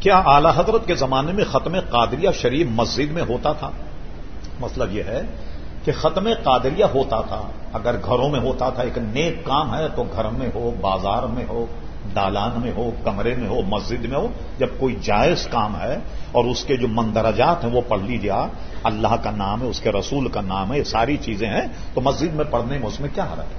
کیا اعلی حضرت کے زمانے میں ختم قادریہ شریف مسجد میں ہوتا تھا؟ مطلب یہ ہے کہ ختم قادریہ ہوتا تھا، اگر گھروں میں ہوتا تھا، ایک نیک کام ہے تو گھر میں ہو، بازار میں ہو، دالان میں ہو، کمرے میں ہو، مسجد میں ہو، جب کوئی جائز کام ہے اور اس کے جو مندرجات ہیں وہ پڑھ لیجیے، اللہ کا نام ہے، اس کے رسول کا نام ہے، یہ ساری چیزیں ہیں، تو مسجد میں پڑھنے میں اس میں کیا حرت ہے؟